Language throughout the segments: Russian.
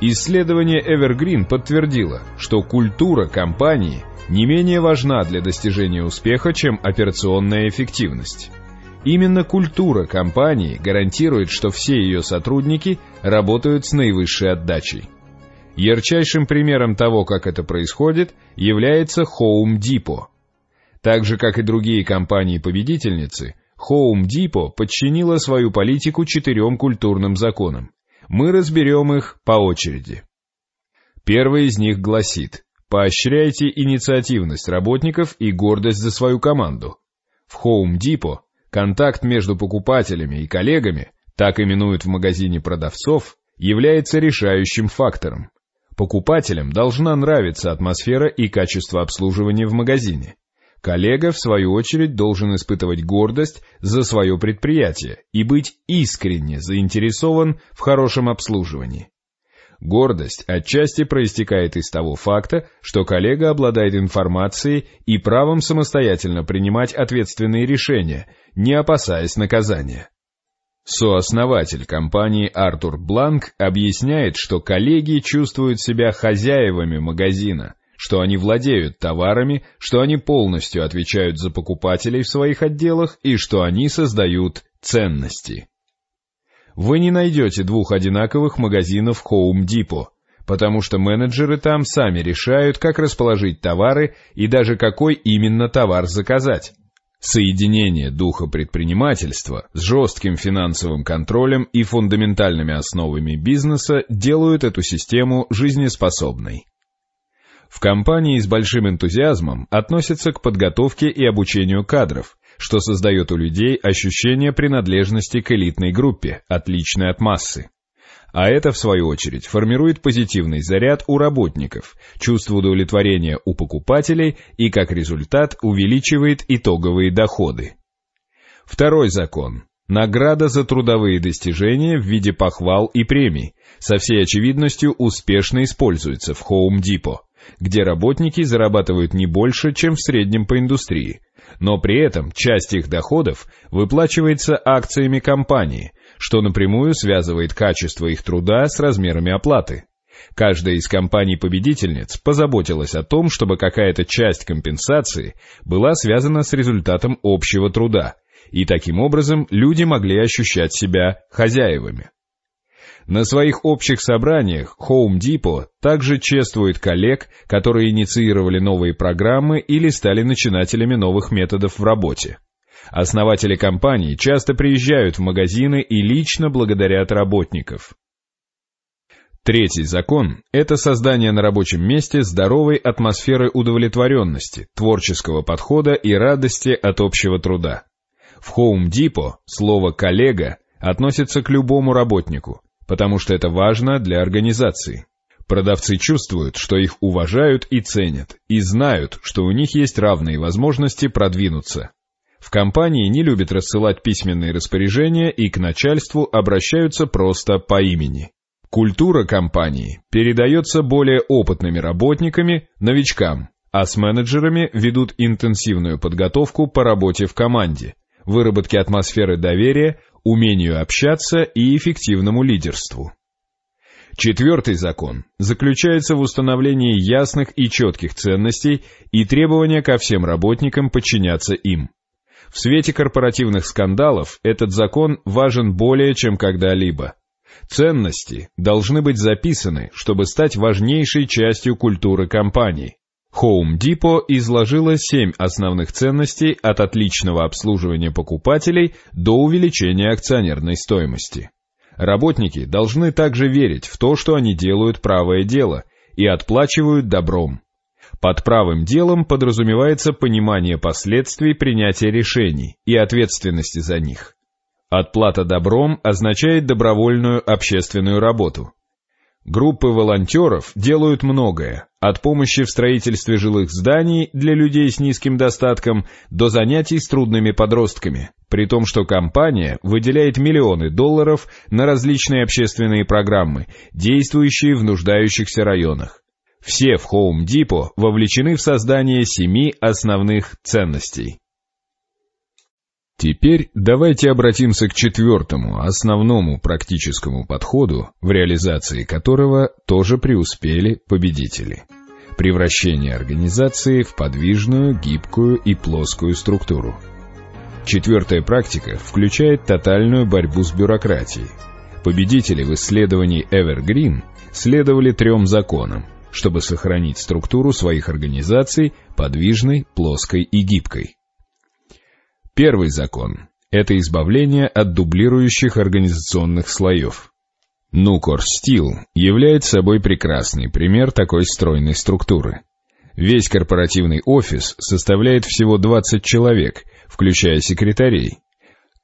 Исследование Evergreen подтвердило, что культура компании не менее важна для достижения успеха, чем операционная эффективность. Именно культура компании гарантирует, что все ее сотрудники работают с наивысшей отдачей. Ярчайшим примером того, как это происходит, является Home Depot. Так же, как и другие компании-победительницы, Home Depot подчинила свою политику четырем культурным законам. Мы разберем их по очереди. Первый из них гласит «Поощряйте инициативность работников и гордость за свою команду». В Home Depot контакт между покупателями и коллегами, так именуют в магазине продавцов, является решающим фактором. Покупателям должна нравиться атмосфера и качество обслуживания в магазине. Коллега, в свою очередь, должен испытывать гордость за свое предприятие и быть искренне заинтересован в хорошем обслуживании. Гордость отчасти проистекает из того факта, что коллега обладает информацией и правом самостоятельно принимать ответственные решения, не опасаясь наказания. Сооснователь компании Артур Бланк объясняет, что коллеги чувствуют себя хозяевами магазина, что они владеют товарами, что они полностью отвечают за покупателей в своих отделах и что они создают ценности. Вы не найдете двух одинаковых магазинов Home Depot, потому что менеджеры там сами решают, как расположить товары и даже какой именно товар заказать. Соединение духа предпринимательства с жестким финансовым контролем и фундаментальными основами бизнеса делают эту систему жизнеспособной. В компании с большим энтузиазмом относятся к подготовке и обучению кадров, что создает у людей ощущение принадлежности к элитной группе, отличной от массы. А это, в свою очередь, формирует позитивный заряд у работников, чувство удовлетворения у покупателей и, как результат, увеличивает итоговые доходы. Второй закон. Награда за трудовые достижения в виде похвал и премий со всей очевидностью успешно используется в Home Depot, где работники зарабатывают не больше, чем в среднем по индустрии, но при этом часть их доходов выплачивается акциями компании, что напрямую связывает качество их труда с размерами оплаты. Каждая из компаний-победительниц позаботилась о том, чтобы какая-то часть компенсации была связана с результатом общего труда, и таким образом люди могли ощущать себя хозяевами. На своих общих собраниях Home Depot также чествует коллег, которые инициировали новые программы или стали начинателями новых методов в работе. Основатели компаний часто приезжают в магазины и лично благодарят работников. Третий закон – это создание на рабочем месте здоровой атмосферы удовлетворенности, творческого подхода и радости от общего труда. В Home Depot слово «коллега» относится к любому работнику, потому что это важно для организации. Продавцы чувствуют, что их уважают и ценят, и знают, что у них есть равные возможности продвинуться. В компании не любят рассылать письменные распоряжения и к начальству обращаются просто по имени. Культура компании передается более опытными работниками, новичкам, а с менеджерами ведут интенсивную подготовку по работе в команде, выработке атмосферы доверия, умению общаться и эффективному лидерству. Четвертый закон заключается в установлении ясных и четких ценностей и требования ко всем работникам подчиняться им. В свете корпоративных скандалов этот закон важен более чем когда-либо. Ценности должны быть записаны, чтобы стать важнейшей частью культуры компании. Home Depot изложила семь основных ценностей от отличного обслуживания покупателей до увеличения акционерной стоимости. Работники должны также верить в то, что они делают правое дело и отплачивают добром. Под правым делом подразумевается понимание последствий принятия решений и ответственности за них. Отплата добром означает добровольную общественную работу. Группы волонтеров делают многое, от помощи в строительстве жилых зданий для людей с низким достатком до занятий с трудными подростками, при том, что компания выделяет миллионы долларов на различные общественные программы, действующие в нуждающихся районах. Все в Home Depot вовлечены в создание семи основных ценностей. Теперь давайте обратимся к четвертому, основному практическому подходу, в реализации которого тоже преуспели победители. Превращение организации в подвижную, гибкую и плоскую структуру. Четвертая практика включает тотальную борьбу с бюрократией. Победители в исследовании Evergreen следовали трем законам, чтобы сохранить структуру своих организаций подвижной, плоской и гибкой. Первый закон – это избавление от дублирующих организационных слоев. Нукор Стил является собой прекрасный пример такой стройной структуры. Весь корпоративный офис составляет всего 20 человек, включая секретарей.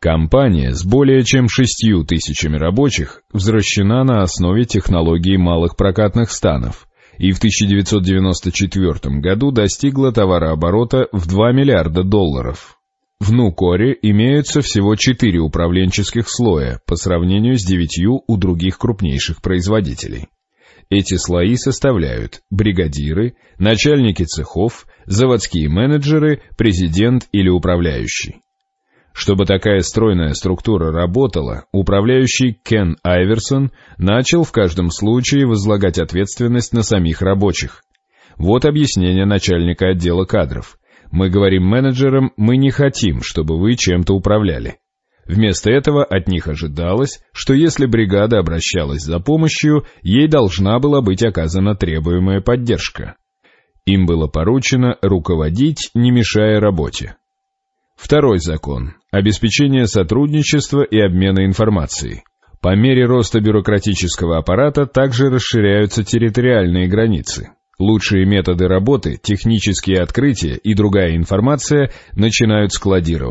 Компания с более чем шестью тысячами рабочих взращена на основе технологии малых прокатных станов и в 1994 году достигла товарооборота в 2 миллиарда долларов. В Нукоре имеются всего четыре управленческих слоя по сравнению с девятью у других крупнейших производителей. Эти слои составляют бригадиры, начальники цехов, заводские менеджеры, президент или управляющий. Чтобы такая стройная структура работала, управляющий Кен Айверсон начал в каждом случае возлагать ответственность на самих рабочих. Вот объяснение начальника отдела кадров. Мы говорим менеджерам, мы не хотим, чтобы вы чем-то управляли. Вместо этого от них ожидалось, что если бригада обращалась за помощью, ей должна была быть оказана требуемая поддержка. Им было поручено руководить, не мешая работе. Второй закон – обеспечение сотрудничества и обмена информацией. По мере роста бюрократического аппарата также расширяются территориальные границы. Лучшие методы работы, технические открытия и другая информация начинают складироваться.